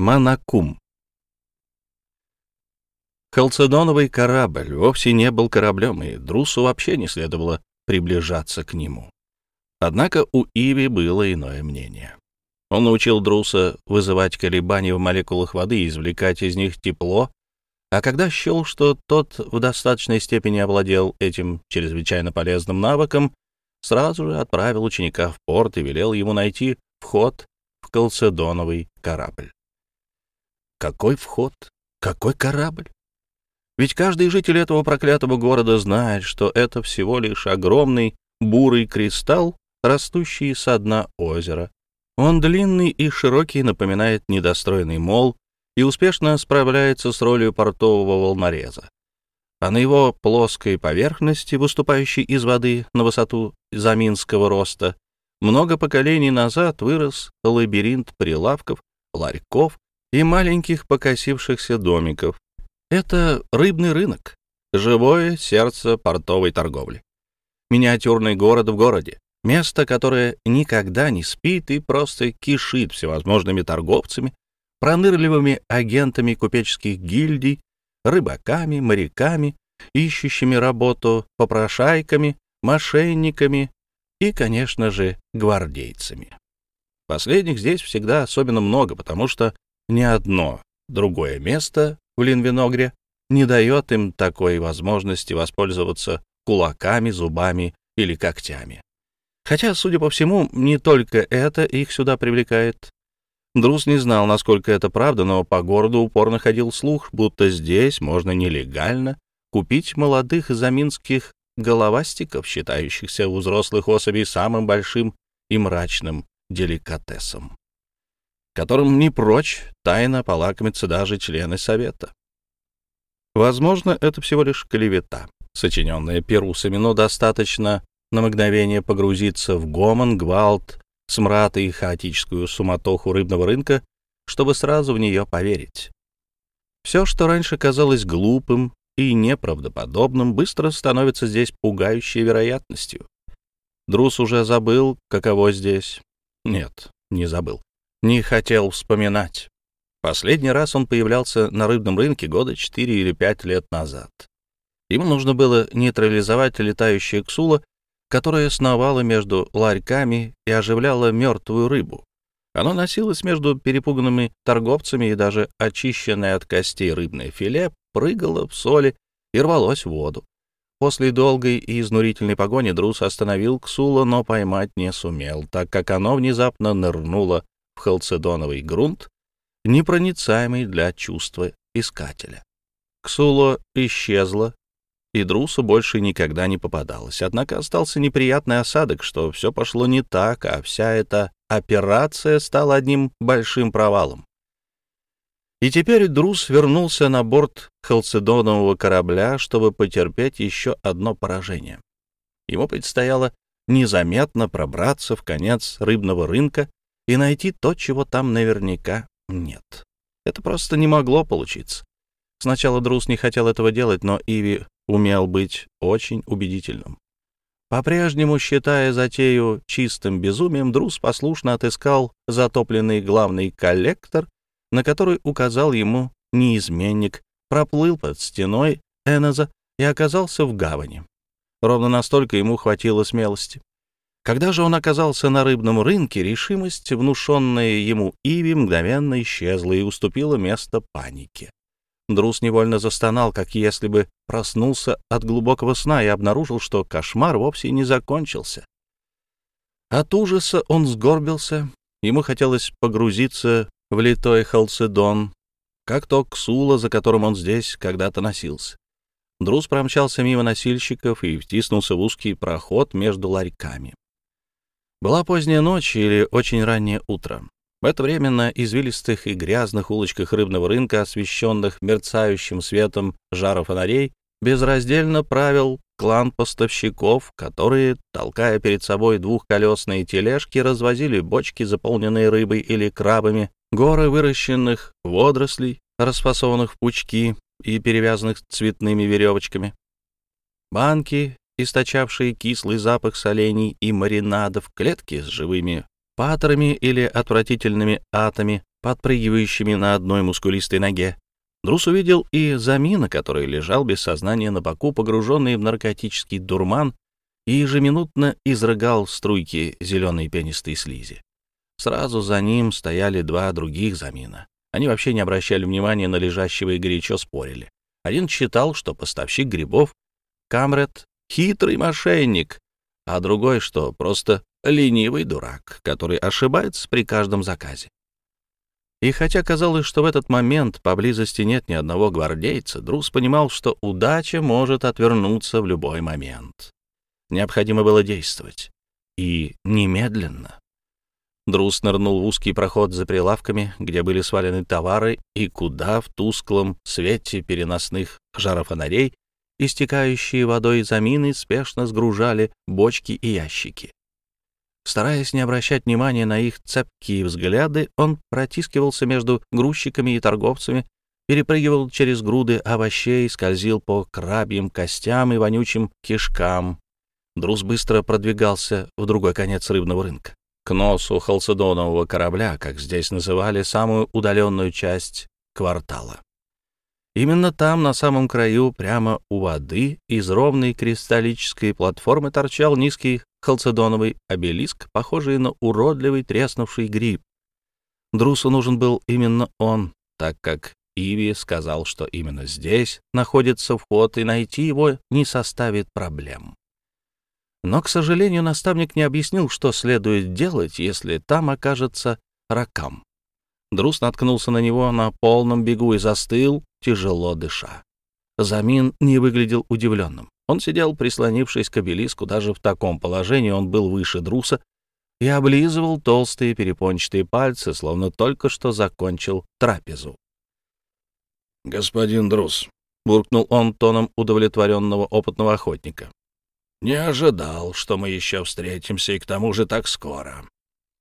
Манакум. Халцедоновый корабль вовсе не был кораблем, и Друсу вообще не следовало приближаться к нему. Однако у Иви было иное мнение. Он научил Друса вызывать колебания в молекулах воды и извлекать из них тепло, а когда счел, что тот в достаточной степени овладел этим чрезвычайно полезным навыком, сразу же отправил ученика в порт и велел ему найти вход в Халцедоновый корабль. Какой вход? Какой корабль? Ведь каждый житель этого проклятого города знает, что это всего лишь огромный бурый кристалл, растущий со дна озера. Он длинный и широкий, напоминает недостроенный мол, и успешно справляется с ролью портового волнореза. А на его плоской поверхности, выступающей из воды на высоту заминского роста, много поколений назад вырос лабиринт прилавков, ларьков и маленьких покосившихся домиков. Это рыбный рынок, живое сердце портовой торговли. Миниатюрный город в городе, место, которое никогда не спит и просто кишит всевозможными торговцами, пронырливыми агентами купеческих гильдий, рыбаками, моряками, ищущими работу, попрошайками, мошенниками и, конечно же, гвардейцами. Последних здесь всегда особенно много, потому что ни одно другое место в Линвиногре не дает им такой возможности воспользоваться кулаками, зубами или когтями. Хотя, судя по всему, не только это их сюда привлекает. Друз не знал, насколько это правда, но по городу упорно ходил слух, будто здесь можно нелегально купить молодых заминских головастиков, считающихся у взрослых особей самым большим и мрачным деликатесом которым не прочь тайно полакомиться даже члены Совета. Возможно, это всего лишь клевета, сочиненная перусами, но достаточно на мгновение погрузиться в гомон, гвалт, смрад и хаотическую суматоху рыбного рынка, чтобы сразу в нее поверить. Все, что раньше казалось глупым и неправдоподобным, быстро становится здесь пугающей вероятностью. Друс уже забыл, каково здесь. Нет, не забыл не хотел вспоминать. Последний раз он появлялся на рыбном рынке года 4 или 5 лет назад. Ему нужно было нейтрализовать летающее ксула, которое сновало между ларьками и оживляло мертвую рыбу. Оно носилось между перепуганными торговцами, и даже очищенное от костей рыбное филе прыгало в соли и рвалось в воду. После долгой и изнурительной погони Друс остановил Ксула, но поймать не сумел, так как оно внезапно нырнуло халцедоновый грунт, непроницаемый для чувства искателя. Ксуло исчезла, и Друсу больше никогда не попадалось. Однако остался неприятный осадок, что все пошло не так, а вся эта операция стала одним большим провалом. И теперь Друс вернулся на борт халцедонового корабля, чтобы потерпеть еще одно поражение. Ему предстояло незаметно пробраться в конец рыбного рынка и найти то, чего там наверняка нет. Это просто не могло получиться. Сначала Друз не хотел этого делать, но Иви умел быть очень убедительным. По-прежнему, считая затею чистым безумием, Друз послушно отыскал затопленный главный коллектор, на который указал ему неизменник, проплыл под стеной Эноза и оказался в гавани. Ровно настолько ему хватило смелости. Когда же он оказался на рыбном рынке, решимость, внушенная ему Иви, мгновенно исчезла и уступила место панике. Друз невольно застонал, как если бы проснулся от глубокого сна и обнаружил, что кошмар вовсе не закончился. От ужаса он сгорбился, ему хотелось погрузиться в литой халцедон, как то ксула, за которым он здесь когда-то носился. Друз промчался мимо носильщиков и втиснулся в узкий проход между ларьками. Была поздняя ночь или очень раннее утро. В это время на извилистых и грязных улочках рыбного рынка, освещенных мерцающим светом жара фонарей, безраздельно правил клан поставщиков, которые, толкая перед собой двухколесные тележки, развозили бочки, заполненные рыбой или крабами, горы выращенных водорослей, расфасованных в пучки и перевязанных цветными веревочками, банки источавшие кислый запах солений и маринадов, клетки с живыми патерами или отвратительными атами, подпрыгивающими на одной мускулистой ноге. Друс увидел и Замина, который лежал без сознания на боку, погруженный в наркотический дурман, и ежеминутно изрыгал струйки зеленой пенистой слизи. Сразу за ним стояли два других Замина. Они вообще не обращали внимания на лежащего и горячо спорили. Один считал, что поставщик грибов — Камрет — хитрый мошенник, а другой, что просто ленивый дурак, который ошибается при каждом заказе. И хотя казалось, что в этот момент поблизости нет ни одного гвардейца, Друз понимал, что удача может отвернуться в любой момент. Необходимо было действовать. И немедленно. Друз нырнул в узкий проход за прилавками, где были свалены товары, и куда в тусклом свете переносных жарофонарей истекающие водой замины спешно сгружали бочки и ящики. Стараясь не обращать внимания на их цепкие взгляды, он протискивался между грузчиками и торговцами, перепрыгивал через груды овощей, скользил по крабьим костям и вонючим кишкам. Друз быстро продвигался в другой конец рыбного рынка, к носу халцедонового корабля, как здесь называли самую удаленную часть квартала. Именно там, на самом краю, прямо у воды, из ровной кристаллической платформы торчал низкий халцедоновый обелиск, похожий на уродливый треснувший гриб. Друсу нужен был именно он, так как Иви сказал, что именно здесь находится вход, и найти его не составит проблем. Но, к сожалению, наставник не объяснил, что следует делать, если там окажется ракам. Друс наткнулся на него на полном бегу и застыл, тяжело дыша. Замин не выглядел удивленным. Он сидел, прислонившись к обелиску, даже в таком положении он был выше Друса, и облизывал толстые перепончатые пальцы, словно только что закончил трапезу. «Господин Друс», — буркнул он тоном удовлетворенного опытного охотника, — «не ожидал, что мы еще встретимся, и к тому же так скоро.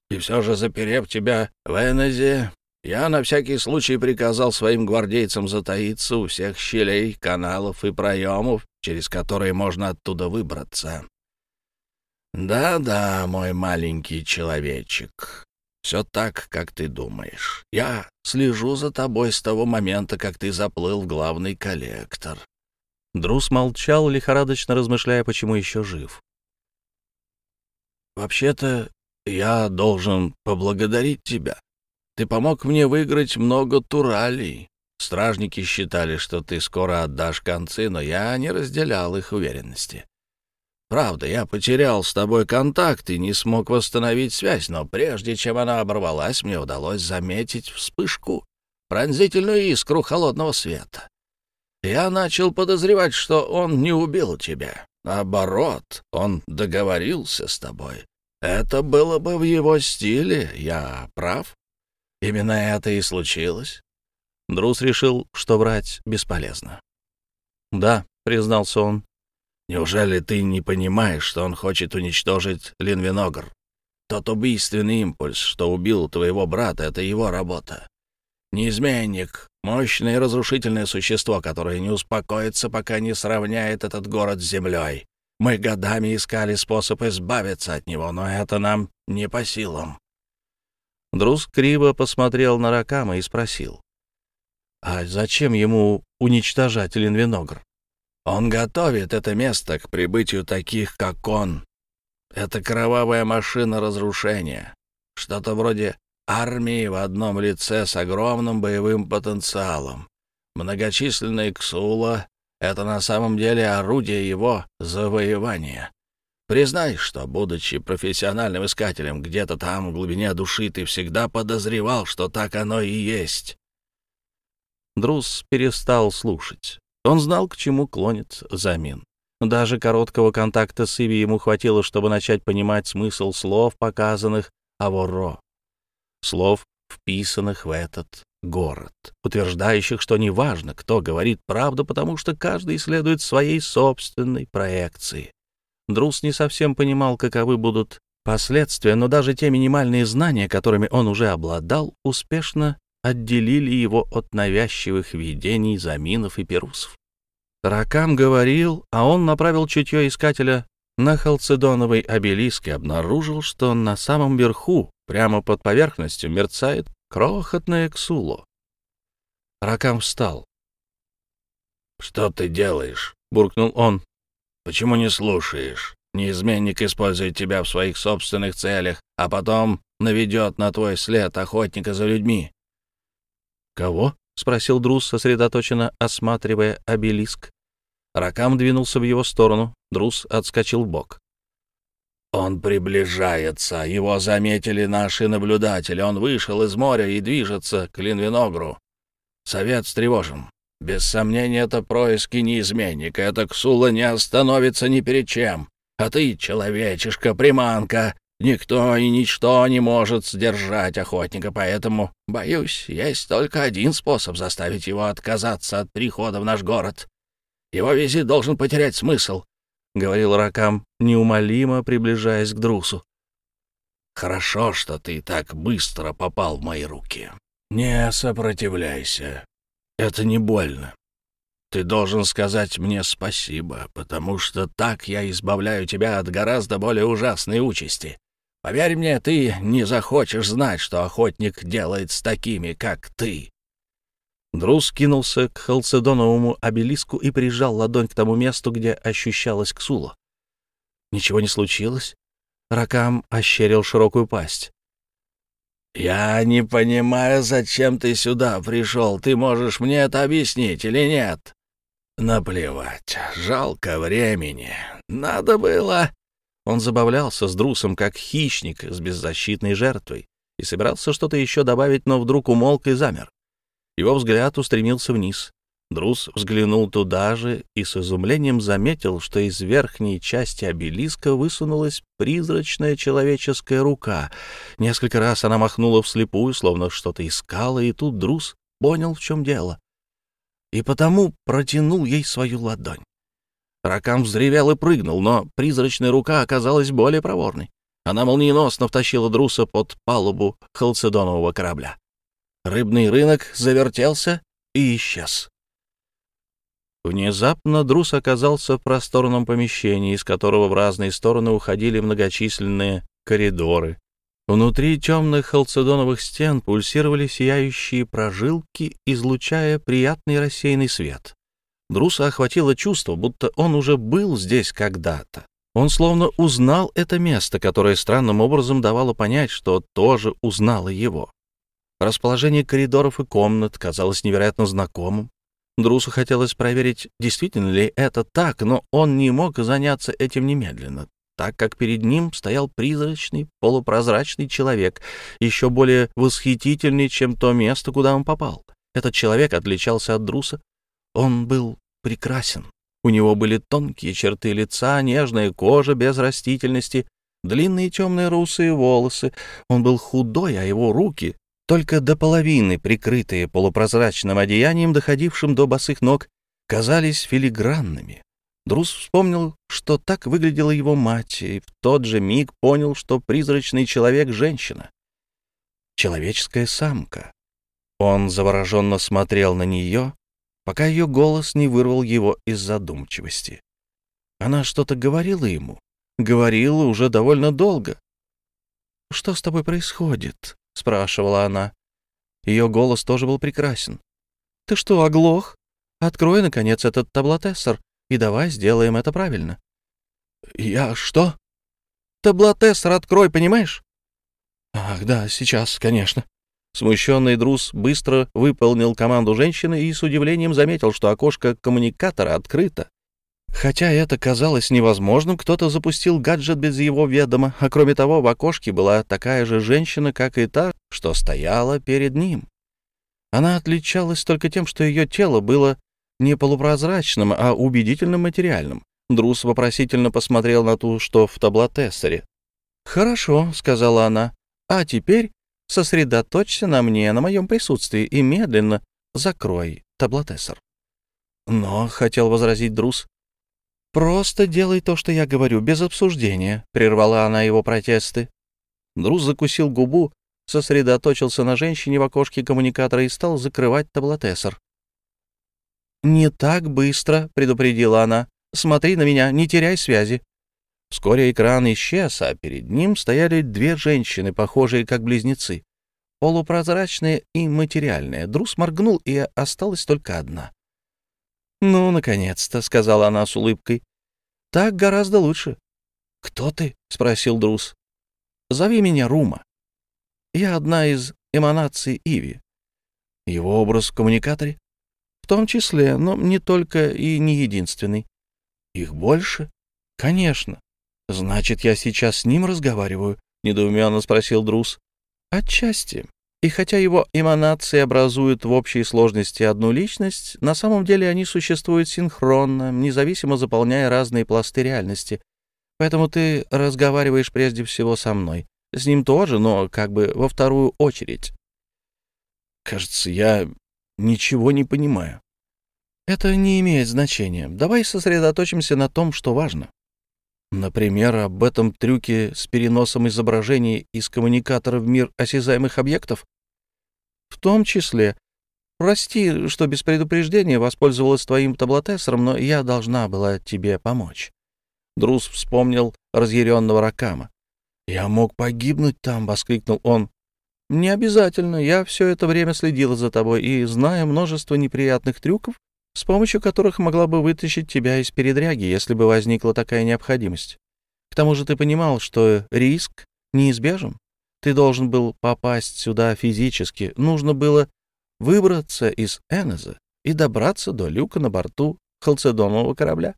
И все же, заперев тебя в Энозе, я на всякий случай приказал своим гвардейцам затаиться у всех щелей, каналов и проемов, через которые можно оттуда выбраться. Да-да, мой маленький человечек, все так, как ты думаешь. Я слежу за тобой с того момента, как ты заплыл в главный коллектор. Друс молчал, лихорадочно размышляя, почему еще жив. «Вообще-то я должен поблагодарить тебя. Ты помог мне выиграть много туралей. Стражники считали, что ты скоро отдашь концы, но я не разделял их уверенности. Правда, я потерял с тобой контакт и не смог восстановить связь, но прежде чем она оборвалась, мне удалось заметить вспышку, пронзительную искру холодного света. Я начал подозревать, что он не убил тебя. Наоборот, он договорился с тобой. Это было бы в его стиле, я прав? Именно это и случилось. Друз решил, что врать бесполезно. «Да», — признался он. «Неужели ты не понимаешь, что он хочет уничтожить Линвиногр? Тот убийственный импульс, что убил твоего брата, — это его работа. Неизменник, мощное и разрушительное существо, которое не успокоится, пока не сравняет этот город с землей. Мы годами искали способ избавиться от него, но это нам не по силам. Друз криво посмотрел на Ракама и спросил. «А зачем ему уничтожать Линвиногр?» «Он готовит это место к прибытию таких, как он. Это кровавая машина разрушения. Что-то вроде армии в одном лице с огромным боевым потенциалом. Многочисленные Ксула — это на самом деле орудие его завоевания. Признай, что, будучи профессиональным искателем, где-то там, в глубине души, ты всегда подозревал, что так оно и есть. Друз перестал слушать. Он знал, к чему клонит Замин. Даже короткого контакта с Иви ему хватило, чтобы начать понимать смысл слов, показанных Аворо. Слов, вписанных в этот город, утверждающих, что неважно, кто говорит правду, потому что каждый следует своей собственной проекции. Друс не совсем понимал, каковы будут последствия, но даже те минимальные знания, которыми он уже обладал, успешно отделили его от навязчивых видений заминов и перусов. Ракам говорил, а он направил чутье искателя на халцедоновый обелиск и обнаружил, что на самом верху, Прямо под поверхностью мерцает крохотное ксуло. Ракам встал. «Что ты делаешь?» — буркнул он. «Почему не слушаешь? Неизменник использует тебя в своих собственных целях, а потом наведет на твой след охотника за людьми». «Кого?» — спросил Друз, сосредоточенно осматривая обелиск. Ракам двинулся в его сторону. Друз отскочил в бок. «Он приближается. Его заметили наши наблюдатели. Он вышел из моря и движется к Линвиногру. Совет встревожен. Без сомнения, это происки неизменника. Эта ксула не остановится ни перед чем. А ты, человечишка, приманка. Никто и ничто не может сдержать охотника, поэтому, боюсь, есть только один способ заставить его отказаться от прихода в наш город. Его визит должен потерять смысл, — говорил Ракам, неумолимо приближаясь к Друсу. «Хорошо, что ты так быстро попал в мои руки. Не сопротивляйся. Это не больно. Ты должен сказать мне спасибо, потому что так я избавляю тебя от гораздо более ужасной участи. Поверь мне, ты не захочешь знать, что охотник делает с такими, как ты». Друз кинулся к халцедоновому обелиску и прижал ладонь к тому месту, где ощущалась ксула. Ничего не случилось. Ракам ощерил широкую пасть. «Я не понимаю, зачем ты сюда пришел. Ты можешь мне это объяснить или нет?» «Наплевать. Жалко времени. Надо было...» Он забавлялся с Друсом, как хищник с беззащитной жертвой, и собирался что-то еще добавить, но вдруг умолк и замер. Его взгляд устремился вниз. Друс взглянул туда же и с изумлением заметил, что из верхней части обелиска высунулась призрачная человеческая рука. Несколько раз она махнула вслепую, словно что-то искала, и тут Друс понял, в чем дело. И потому протянул ей свою ладонь. Ракам взревел и прыгнул, но призрачная рука оказалась более проворной. Она молниеносно втащила Друса под палубу халцедонового корабля. Рыбный рынок завертелся и исчез. Внезапно Друс оказался в просторном помещении, из которого в разные стороны уходили многочисленные коридоры. Внутри темных халцедоновых стен пульсировали сияющие прожилки, излучая приятный рассеянный свет. Друса охватило чувство, будто он уже был здесь когда-то. Он словно узнал это место, которое странным образом давало понять, что тоже узнало его. Расположение коридоров и комнат казалось невероятно знакомым. Друсу хотелось проверить, действительно ли это так, но он не мог заняться этим немедленно, так как перед ним стоял призрачный, полупрозрачный человек, еще более восхитительный, чем то место, куда он попал. Этот человек отличался от Друса. Он был прекрасен. У него были тонкие черты лица, нежная кожа без растительности, длинные темные русые волосы. Он был худой, а его руки только до половины прикрытые полупрозрачным одеянием, доходившим до босых ног, казались филигранными. Друз вспомнил, что так выглядела его мать, и в тот же миг понял, что призрачный человек — женщина. Человеческая самка. Он завороженно смотрел на нее, пока ее голос не вырвал его из задумчивости. Она что-то говорила ему, говорила уже довольно долго. «Что с тобой происходит?» — спрашивала она. Ее голос тоже был прекрасен. «Ты что, оглох? Открой, наконец, этот таблотессор, и давай сделаем это правильно». «Я что?» «Таблотессор открой, понимаешь?» «Ах, да, сейчас, конечно». Смущенный Друз быстро выполнил команду женщины и с удивлением заметил, что окошко коммуникатора открыто. Хотя это казалось невозможным, кто-то запустил гаджет без его ведома, а кроме того в окошке была такая же женщина, как и та, что стояла перед ним. Она отличалась только тем, что ее тело было не полупрозрачным, а убедительным материальным. Друс вопросительно посмотрел на ту, что в таблотессоре. «Хорошо», — сказала она, — «а теперь сосредоточься на мне, на моем присутствии, и медленно закрой таблотессор». «Но», — хотел возразить Друс, «Просто делай то, что я говорю, без обсуждения», — прервала она его протесты. Друз закусил губу, сосредоточился на женщине в окошке коммуникатора и стал закрывать таблотессор. «Не так быстро», — предупредила она. «Смотри на меня, не теряй связи». Вскоре экран исчез, а перед ним стояли две женщины, похожие как близнецы. Полупрозрачная и материальная. Друс моргнул, и осталась только одна. «Ну, наконец-то», — сказала она с улыбкой. «Так гораздо лучше». «Кто ты?» — спросил Друс. «Зови меня Рума. Я одна из эманаций Иви. Его образ в коммуникаторе? В том числе, но не только и не единственный. Их больше? Конечно. Значит, я сейчас с ним разговариваю? Недоуменно спросил Друс. Отчасти. И хотя его эманации образуют в общей сложности одну личность, на самом деле они существуют синхронно, независимо заполняя разные пласты реальности. Поэтому ты разговариваешь прежде всего со мной. С ним тоже, но как бы во вторую очередь. Кажется, я ничего не понимаю. Это не имеет значения. Давай сосредоточимся на том, что важно. Например, об этом трюке с переносом изображений из коммуникатора в мир осязаемых объектов? В том числе. Прости, что без предупреждения воспользовалась твоим таблотессором, но я должна была тебе помочь. Друз вспомнил разъяренного Ракама. «Я мог погибнуть там!» — воскликнул он. «Не обязательно. Я все это время следила за тобой и знаю множество неприятных трюков, с помощью которых могла бы вытащить тебя из передряги, если бы возникла такая необходимость. К тому же ты понимал, что риск неизбежен. Ты должен был попасть сюда физически. Нужно было выбраться из Энеза и добраться до люка на борту халцедонового корабля.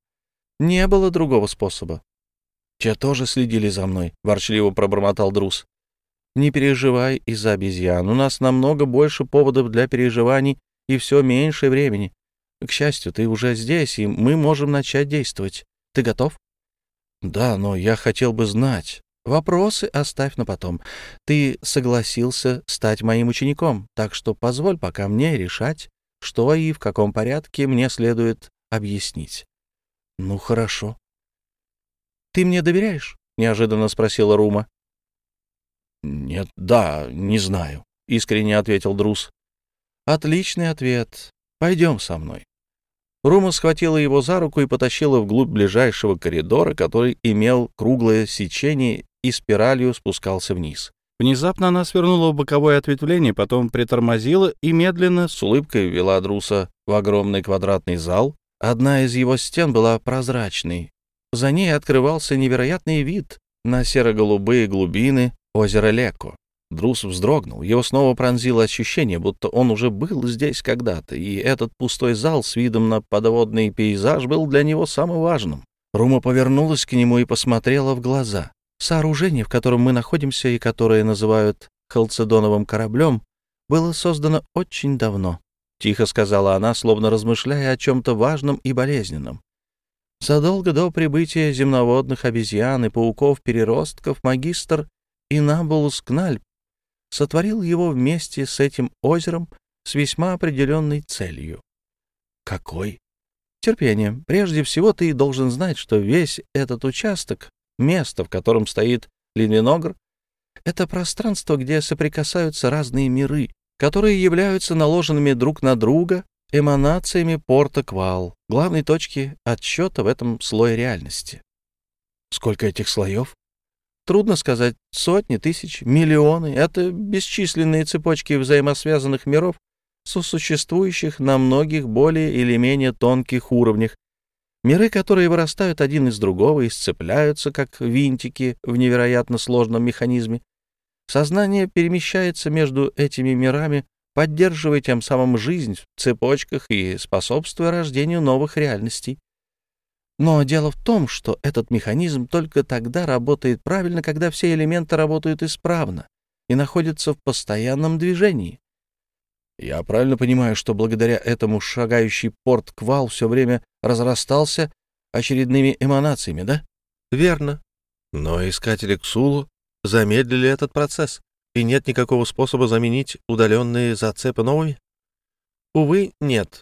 Не было другого способа. Те тоже следили за мной, — ворчливо пробормотал Друз. Не переживай из-за обезьян. У нас намного больше поводов для переживаний и все меньше времени. К счастью, ты уже здесь, и мы можем начать действовать. Ты готов? Да, но я хотел бы знать. Вопросы оставь на потом. Ты согласился стать моим учеником, так что позволь пока мне решать, что и в каком порядке мне следует объяснить. Ну, хорошо. Ты мне доверяешь? Неожиданно спросила Рума. «Нет, да, не знаю», — искренне ответил Друз. «Отличный ответ. Пойдем со мной». Рума схватила его за руку и потащила вглубь ближайшего коридора, который имел круглое сечение и спиралью спускался вниз. Внезапно она свернула в боковое ответвление, потом притормозила и медленно, с улыбкой ввела Друса в огромный квадратный зал. Одна из его стен была прозрачной. За ней открывался невероятный вид на серо-голубые глубины озеро Леко. Друс вздрогнул. Его снова пронзило ощущение, будто он уже был здесь когда-то, и этот пустой зал с видом на подводный пейзаж был для него самым важным. Рума повернулась к нему и посмотрела в глаза. Сооружение, в котором мы находимся и которое называют халцедоновым кораблем, было создано очень давно. Тихо сказала она, словно размышляя о чем-то важном и болезненном. Задолго до прибытия земноводных обезьян и пауков-переростков магистр и Набулус Кнальп сотворил его вместе с этим озером с весьма определенной целью. Какой? Терпение. Прежде всего ты должен знать, что весь этот участок, место, в котором стоит Линвиногр, это пространство, где соприкасаются разные миры, которые являются наложенными друг на друга эманациями порта Квал, главной точки отсчета в этом слое реальности. Сколько этих слоев? Трудно сказать, сотни, тысяч, миллионы — это бесчисленные цепочки взаимосвязанных миров, сосуществующих на многих более или менее тонких уровнях, миры, которые вырастают один из другого и сцепляются, как винтики в невероятно сложном механизме. Сознание перемещается между этими мирами, поддерживая тем самым жизнь в цепочках и способствуя рождению новых реальностей. Но дело в том, что этот механизм только тогда работает правильно, когда все элементы работают исправно и находятся в постоянном движении. Я правильно понимаю, что благодаря этому шагающий порт Квал все время разрастался очередными эманациями, да? Верно. Но искатели Ксулу замедлили этот процесс, и нет никакого способа заменить удаленные зацепы новыми? Увы, нет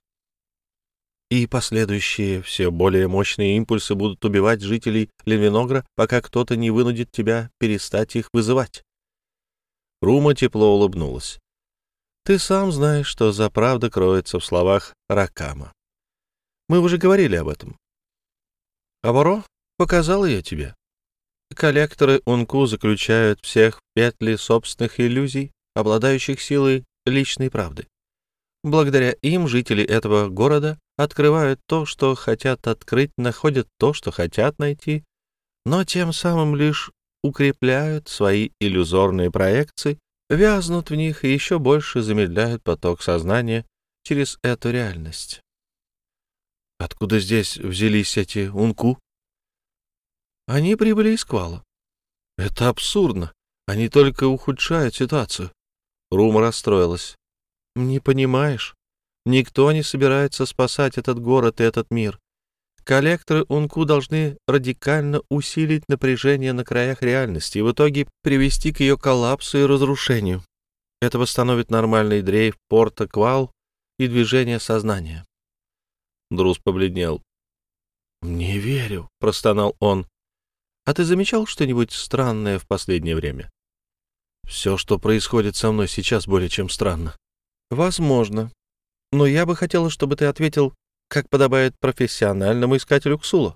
и последующие, все более мощные импульсы будут убивать жителей Ленвиногра, пока кто-то не вынудит тебя перестать их вызывать. Рума тепло улыбнулась. Ты сам знаешь, что за правда кроется в словах Ракама. Мы уже говорили об этом. Аборо показал ее тебе. коллекторы Унку заключают всех в петли собственных иллюзий, обладающих силой личной правды. Благодаря им жители этого города открывают то, что хотят открыть, находят то, что хотят найти, но тем самым лишь укрепляют свои иллюзорные проекции, вязнут в них и еще больше замедляют поток сознания через эту реальность. Откуда здесь взялись эти унку? Они прибыли из Квала. Это абсурдно. Они только ухудшают ситуацию. Рума расстроилась. Не понимаешь? Никто не собирается спасать этот город и этот мир. Коллекторы Унку должны радикально усилить напряжение на краях реальности и в итоге привести к ее коллапсу и разрушению. Это восстановит нормальный дрейф порта Квал и движение сознания. Друз побледнел. «Не верю», — простонал он. «А ты замечал что-нибудь странное в последнее время?» «Все, что происходит со мной сейчас, более чем странно». Возможно. Но я бы хотела, чтобы ты ответил, как подобает профессиональному искателю Ксула.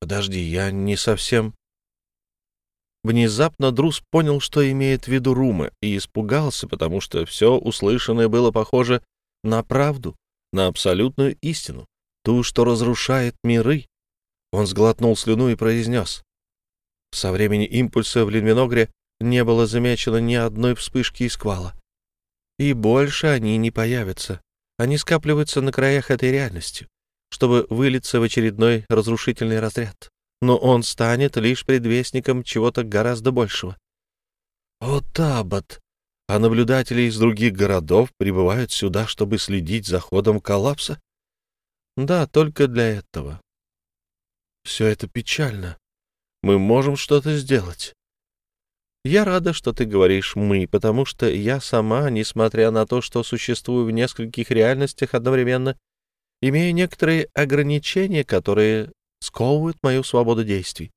Подожди, я не совсем... Внезапно Друз понял, что имеет в виду Рума, и испугался, потому что все услышанное было похоже на правду, на абсолютную истину, ту, что разрушает миры. Он сглотнул слюну и произнес. Со времени импульса в Линвиногре не было замечено ни одной вспышки и сквала. И больше они не появятся. Они скапливаются на краях этой реальности, чтобы вылиться в очередной разрушительный разряд. Но он станет лишь предвестником чего-то гораздо большего. О, Табот! А наблюдатели из других городов прибывают сюда, чтобы следить за ходом коллапса? Да, только для этого. Все это печально. Мы можем что-то сделать. Я рада, что ты говоришь «мы», потому что я сама, несмотря на то, что существую в нескольких реальностях одновременно, имею некоторые ограничения, которые сковывают мою свободу действий.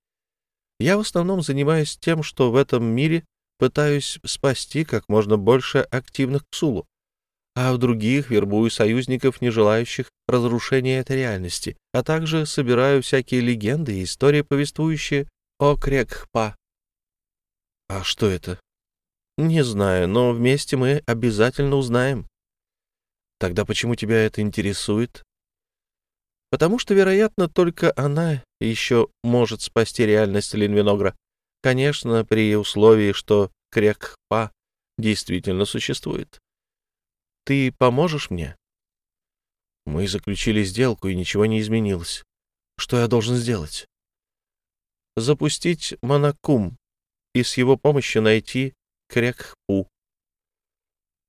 Я в основном занимаюсь тем, что в этом мире пытаюсь спасти как можно больше активных Ксулу, а в других вербую союзников, не желающих разрушения этой реальности, а также собираю всякие легенды и истории, повествующие о Крекхпа, а что это? Не знаю, но вместе мы обязательно узнаем. Тогда почему тебя это интересует? Потому что, вероятно, только она еще может спасти реальность Линвиногра. Конечно, при условии, что Крекпа действительно существует. Ты поможешь мне? Мы заключили сделку, и ничего не изменилось. Что я должен сделать? Запустить монокум, и с его помощью найти Крекхпу.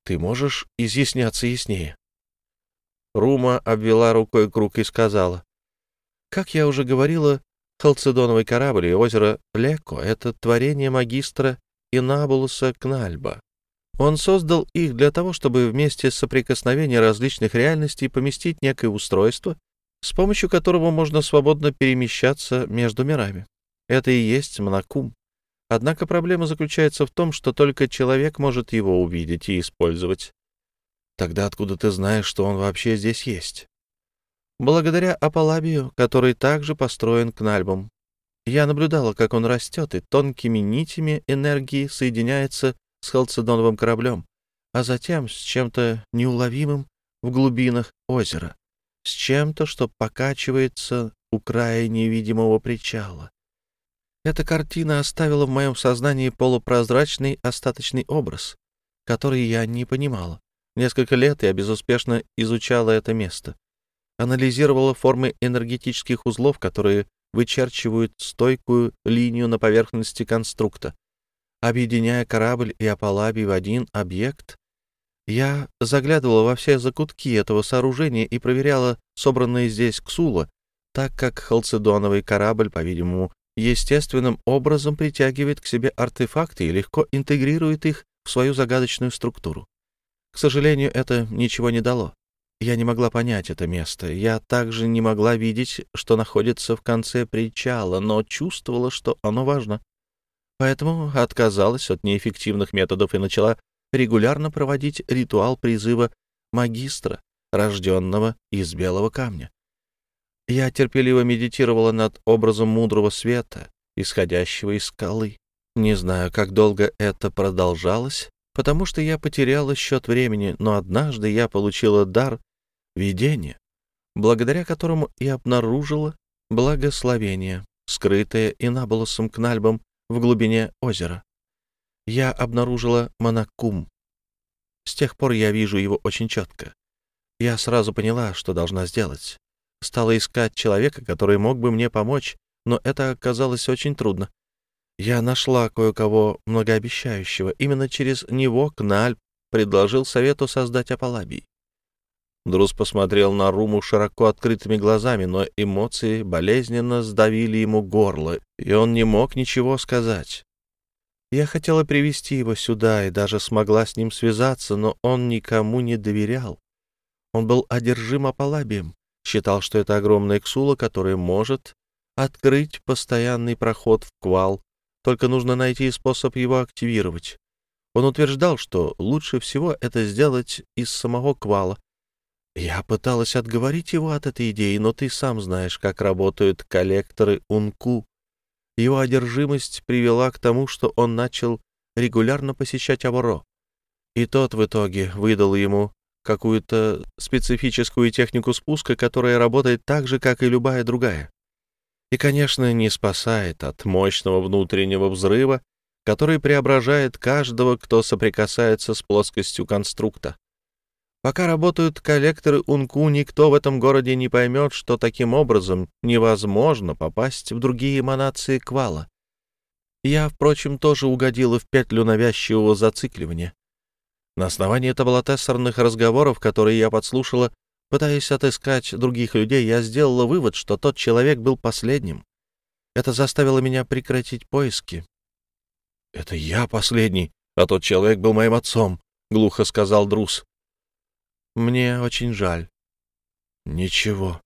Ты можешь изъясняться яснее? Рума обвела рукой круг и сказала. Как я уже говорила, Халцедоновый корабль и озеро Леко — это творение магистра Инабулуса Кнальба. Он создал их для того, чтобы вместе с соприкосновением различных реальностей поместить некое устройство, с помощью которого можно свободно перемещаться между мирами. Это и есть Мнакум. Однако проблема заключается в том, что только человек может его увидеть и использовать. Тогда откуда ты знаешь, что он вообще здесь есть? Благодаря Апалабию, который также построен Кнальбом. Я наблюдала, как он растет и тонкими нитями энергии соединяется с халцедоновым кораблем, а затем с чем-то неуловимым в глубинах озера, с чем-то, что покачивается у края невидимого причала. Эта картина оставила в моем сознании полупрозрачный остаточный образ, который я не понимала. Несколько лет я безуспешно изучала это место. Анализировала формы энергетических узлов, которые вычерчивают стойкую линию на поверхности конструкта. Объединяя корабль и Апалаби в один объект, я заглядывала во все закутки этого сооружения и проверяла собранные здесь ксула, так как халцедоновый корабль, по-видимому, естественным образом притягивает к себе артефакты и легко интегрирует их в свою загадочную структуру. К сожалению, это ничего не дало. Я не могла понять это место. Я также не могла видеть, что находится в конце причала, но чувствовала, что оно важно. Поэтому отказалась от неэффективных методов и начала регулярно проводить ритуал призыва магистра, рожденного из белого камня. Я терпеливо медитировала над образом мудрого света, исходящего из скалы. Не знаю, как долго это продолжалось, потому что я потеряла счет времени, но однажды я получила дар видения, благодаря которому и обнаружила благословение, скрытое инаболосом Кнальбом в глубине озера. Я обнаружила Монакум. С тех пор я вижу его очень четко. Я сразу поняла, что должна сделать. Стала искать человека, который мог бы мне помочь, но это оказалось очень трудно. Я нашла кое-кого многообещающего. Именно через него Кнальп предложил совету создать Апалабий. Друз посмотрел на Руму широко открытыми глазами, но эмоции болезненно сдавили ему горло, и он не мог ничего сказать. Я хотела привести его сюда и даже смогла с ним связаться, но он никому не доверял. Он был одержим Апалабием, считал, что это огромная ксула, которая может открыть постоянный проход в квал, только нужно найти способ его активировать. Он утверждал, что лучше всего это сделать из самого квала, я пыталась отговорить его от этой идеи, но ты сам знаешь, как работают коллекторы Унку. Его одержимость привела к тому, что он начал регулярно посещать Авро. И тот в итоге выдал ему какую-то специфическую технику спуска, которая работает так же, как и любая другая. И, конечно, не спасает от мощного внутреннего взрыва, который преображает каждого, кто соприкасается с плоскостью конструкта. Пока работают коллекторы Унку, никто в этом городе не поймет, что таким образом невозможно попасть в другие эманации квала. Я, впрочем, тоже угодила в петлю навязчивого зацикливания. На основании таблотессорных разговоров, которые я подслушала, пытаясь отыскать других людей, я сделала вывод, что тот человек был последним. Это заставило меня прекратить поиски. — Это я последний, а тот человек был моим отцом, — глухо сказал Друз. Мне очень жаль. Ничего.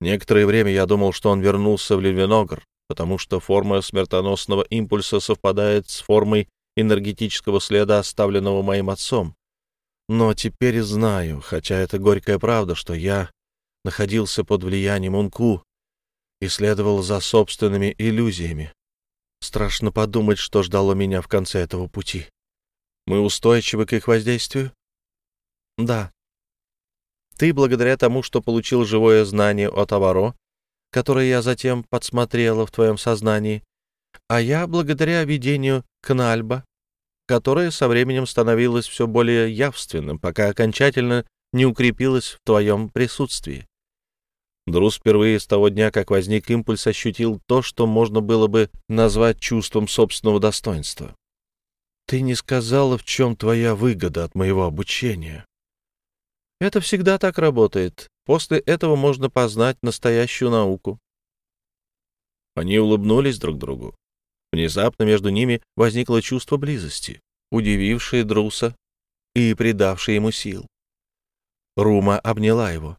Некоторое время я думал, что он вернулся в Левиногр, потому что форма смертоносного импульса совпадает с формой энергетического следа, оставленного моим отцом. Но теперь знаю, хотя это горькая правда, что я находился под влиянием Унку и следовал за собственными иллюзиями. Страшно подумать, что ждало меня в конце этого пути. Мы устойчивы к их воздействию? Да. Ты, благодаря тому, что получил живое знание от Аваро, которое я затем подсмотрела в твоем сознании, а я благодаря видению Кнальба, которое со временем становилось все более явственным, пока окончательно не укрепилось в твоем присутствии. Друз впервые с того дня, как возник импульс, ощутил то, что можно было бы назвать чувством собственного достоинства. Ты не сказала, в чем твоя выгода от моего обучения. Это всегда так работает. После этого можно познать настоящую науку. Они улыбнулись друг другу. Внезапно между ними возникло чувство близости, удивившее Друса и придавшее ему сил. Рума обняла его.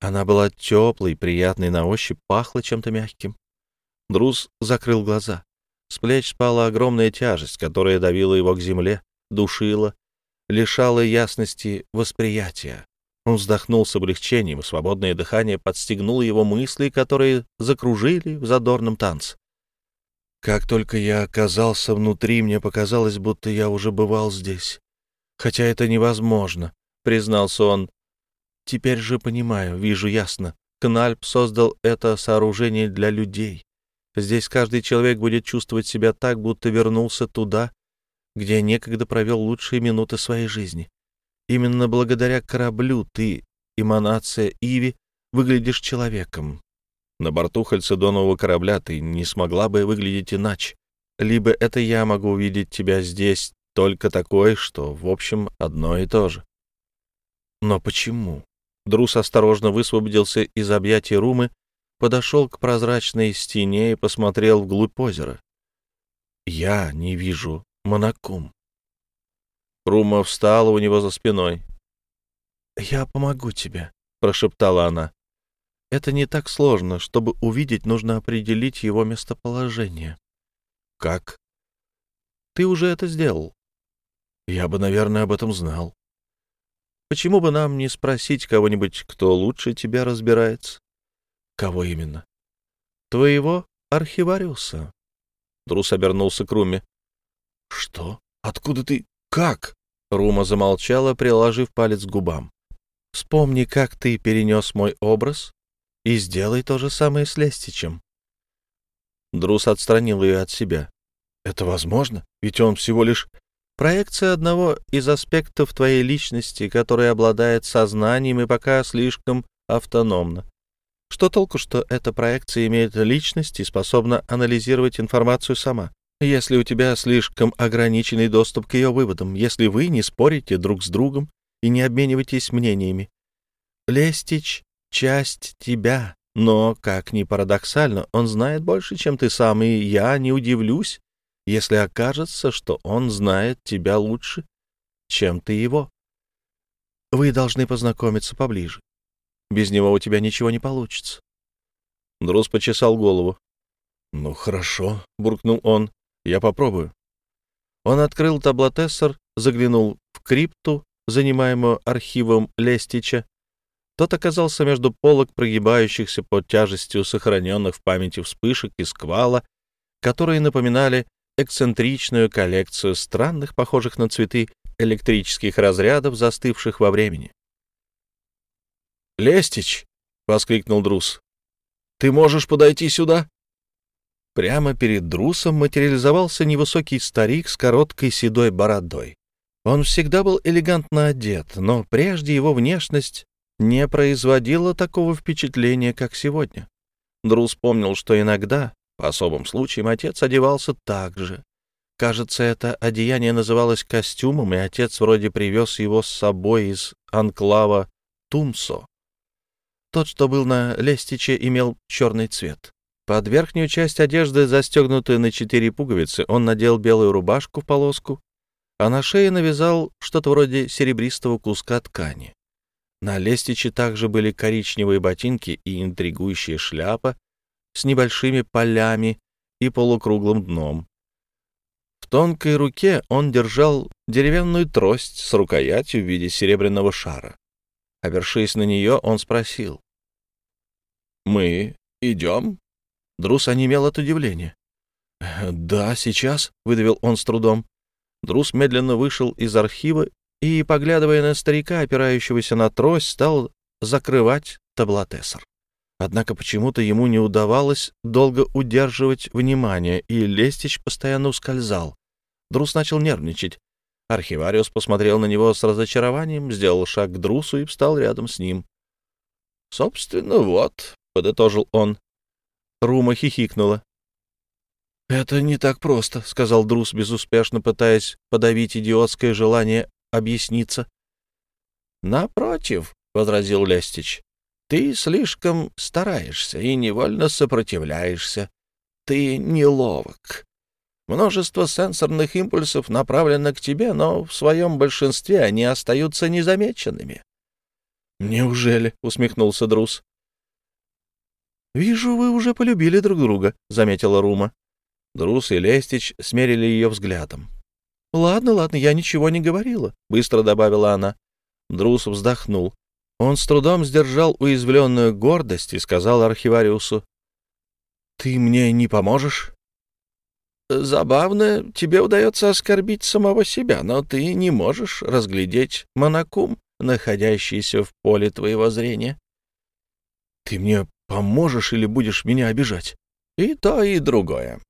Она была теплой, приятной на ощупь, пахла чем-то мягким. Друз закрыл глаза. С плеч спала огромная тяжесть, которая давила его к земле, душила лишало ясности восприятия. Он вздохнул с облегчением, свободное дыхание подстегнуло его мысли, которые закружили в задорном танце. Как только я оказался внутри, мне показалось, будто я уже бывал здесь. Хотя это невозможно, — признался он. Теперь же понимаю, вижу ясно. Кнальп создал это сооружение для людей. Здесь каждый человек будет чувствовать себя так, будто вернулся туда, где некогда провел лучшие минуты своей жизни. Именно благодаря кораблю ты, эманация Иви, выглядишь человеком. На борту хальцедонового корабля ты не смогла бы выглядеть иначе. Либо это я могу увидеть тебя здесь только такой, что, в общем, одно и то же. Но почему? Друс осторожно высвободился из объятий Румы, подошел к прозрачной стене и посмотрел вглубь озера. Я не вижу Монакум. Рума встала у него за спиной. «Я помогу тебе», — прошептала она. «Это не так сложно. Чтобы увидеть, нужно определить его местоположение». «Как?» «Ты уже это сделал». «Я бы, наверное, об этом знал». «Почему бы нам не спросить кого-нибудь, кто лучше тебя разбирается?» «Кого именно?» «Твоего архивариуса. Друс обернулся к Руме. «Что? Откуда ты? Как?» Рума замолчала, приложив палец к губам. «Вспомни, как ты перенес мой образ, и сделай то же самое с Лестичем». Друс отстранил ее от себя. «Это возможно? Ведь он всего лишь проекция одного из аспектов твоей личности, который обладает сознанием и пока слишком автономно. Что толку, что эта проекция имеет личность и способна анализировать информацию сама, если у тебя слишком ограниченный доступ к ее выводам, если вы не спорите друг с другом и не обмениваетесь мнениями? Лестич — часть тебя, но, как ни парадоксально, он знает больше, чем ты сам, и я не удивлюсь, если окажется, что он знает тебя лучше, чем ты его. Вы должны познакомиться поближе. Без него у тебя ничего не получится. Друз почесал голову. «Ну, хорошо», — буркнул он. «Я попробую». Он открыл таблотессор, заглянул в крипту, занимаемую архивом Лестича. Тот оказался между полок, прогибающихся под тяжестью сохраненных в памяти вспышек и сквала, которые напоминали эксцентричную коллекцию странных, похожих на цветы, электрических разрядов, застывших во времени. «Лестич!» — воскликнул Друс. «Ты можешь подойти сюда?» Прямо перед Друсом материализовался невысокий старик с короткой седой бородой. Он всегда был элегантно одет, но прежде его внешность не производила такого впечатления, как сегодня. Друс помнил, что иногда, по особым случаям, отец одевался так же. Кажется, это одеяние называлось костюмом, и отец вроде привез его с собой из анклава Тумсо. Тот, что был на лестиче, имел черный цвет. Под верхнюю часть одежды, застегнутую на четыре пуговицы, он надел белую рубашку в полоску, а на шее навязал что-то вроде серебристого куска ткани. На лестиче также были коричневые ботинки и интригующая шляпа с небольшими полями и полукруглым дном. В тонкой руке он держал деревянную трость с рукоятью в виде серебряного шара. Опершись на нее, он спросил. «Мы идем?» Друс онемел от удивления. «Да, сейчас», — выдавил он с трудом. Друс медленно вышел из архива и, поглядывая на старика, опирающегося на трость, стал закрывать таблотессор. Однако почему-то ему не удавалось долго удерживать внимание, и Лестич постоянно ускользал. Друс начал нервничать. Архивариус посмотрел на него с разочарованием, сделал шаг к Друсу и встал рядом с ним. «Собственно, вот», — подытожил он. Рума хихикнула. «Это не так просто», — сказал Друс, безуспешно пытаясь подавить идиотское желание объясниться. «Напротив», — возразил Лестич, — «ты слишком стараешься и невольно сопротивляешься. Ты неловок. Множество сенсорных импульсов направлено к тебе, но в своем большинстве они остаются незамеченными». «Неужели?» — усмехнулся Друс. «Вижу, вы уже полюбили друг друга», — заметила Рума. Друс и Лестич смерили ее взглядом. «Ладно, ладно, я ничего не говорила», — быстро добавила она. Друс вздохнул. Он с трудом сдержал уязвленную гордость и сказал архивариусу. «Ты мне не поможешь?» «Забавно, тебе удается оскорбить самого себя, но ты не можешь разглядеть монокум, находящийся в поле твоего зрения». «Ты мне Поможешь или будешь меня обижать? И то, и другое.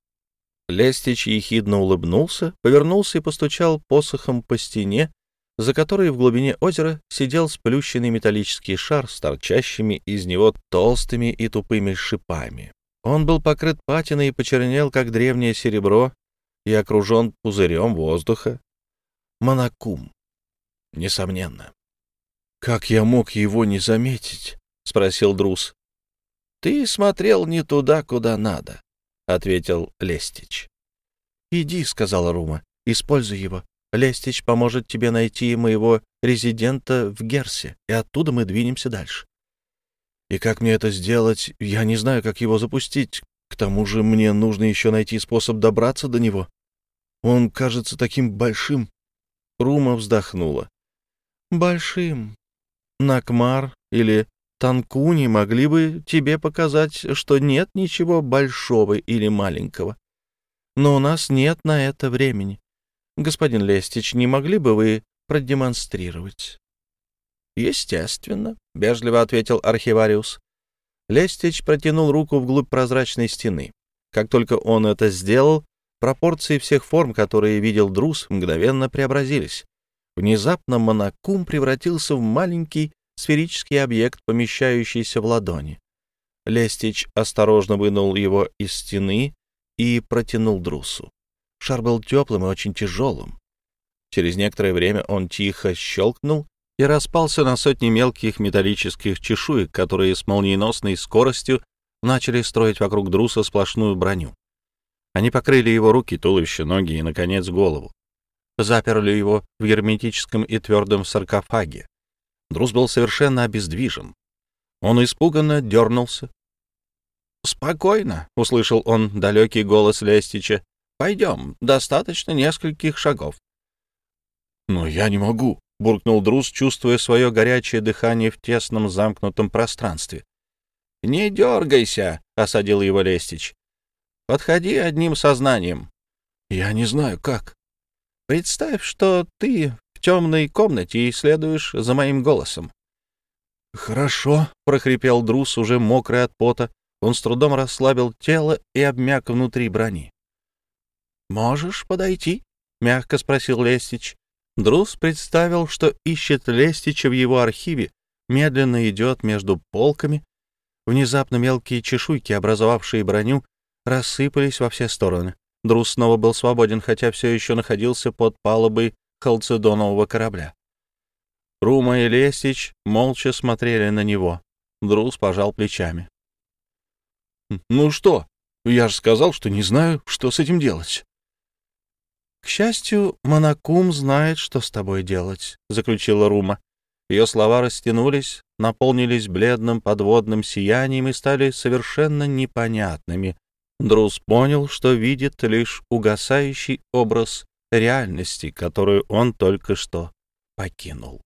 Лестич ехидно улыбнулся, повернулся и постучал посохом по стене, за которой в глубине озера сидел сплющенный металлический шар с торчащими из него толстыми и тупыми шипами. Он был покрыт патиной и почернел, как древнее серебро, и окружен пузырем воздуха. Монокум. Несомненно. «Как я мог его не заметить?» — спросил Друз. «Ты смотрел не туда, куда надо», — ответил Лестич. «Иди», — сказала Рума, — «используй его. Лестич поможет тебе найти моего резидента в Герсе, и оттуда мы двинемся дальше». «И как мне это сделать? Я не знаю, как его запустить. К тому же мне нужно еще найти способ добраться до него. Он кажется таким большим». Рума вздохнула. «Большим. Накмар или станку не могли бы тебе показать, что нет ничего большого или маленького. Но у нас нет на это времени. Господин Лестич, не могли бы вы продемонстрировать?» «Естественно», — вежливо ответил архивариус. Лестич протянул руку вглубь прозрачной стены. Как только он это сделал, пропорции всех форм, которые видел Друз, мгновенно преобразились. Внезапно монокум превратился в маленький сферический объект, помещающийся в ладони. Лестич осторожно вынул его из стены и протянул Друсу. Шар был теплым и очень тяжелым. Через некоторое время он тихо щелкнул и распался на сотни мелких металлических чешуек, которые с молниеносной скоростью начали строить вокруг Друса сплошную броню. Они покрыли его руки, туловище, ноги и, наконец, голову. Заперли его в герметическом и твердом саркофаге. Друз был совершенно обездвижен. Он испуганно дернулся. «Спокойно», — услышал он далекий голос Лестича. «Пойдем, достаточно нескольких шагов. «Но я не могу», — буркнул Друз, чувствуя свое горячее дыхание в тесном замкнутом пространстве. «Не дергайся», — осадил его Лестич. «Подходи одним сознанием». «Я не знаю, как». «Представь, что ты темной комнате и следуешь за моим голосом». «Хорошо», — прохрипел Друз, уже мокрый от пота. Он с трудом расслабил тело и обмяк внутри брони. «Можешь подойти?» — мягко спросил Лестич. Друз представил, что ищет Лестича в его архиве, медленно идет между полками. Внезапно мелкие чешуйки, образовавшие броню, рассыпались во все стороны. Друз снова был свободен, хотя все еще находился под палубой халцедонового корабля. Рума и Лестич молча смотрели на него. Друз пожал плечами. «Ну что? Я же сказал, что не знаю, что с этим делать». «К счастью, Монакум знает, что с тобой делать», — заключила Рума. Ее слова растянулись, наполнились бледным подводным сиянием и стали совершенно непонятными. Друз понял, что видит лишь угасающий образ реальности, которую он только что покинул.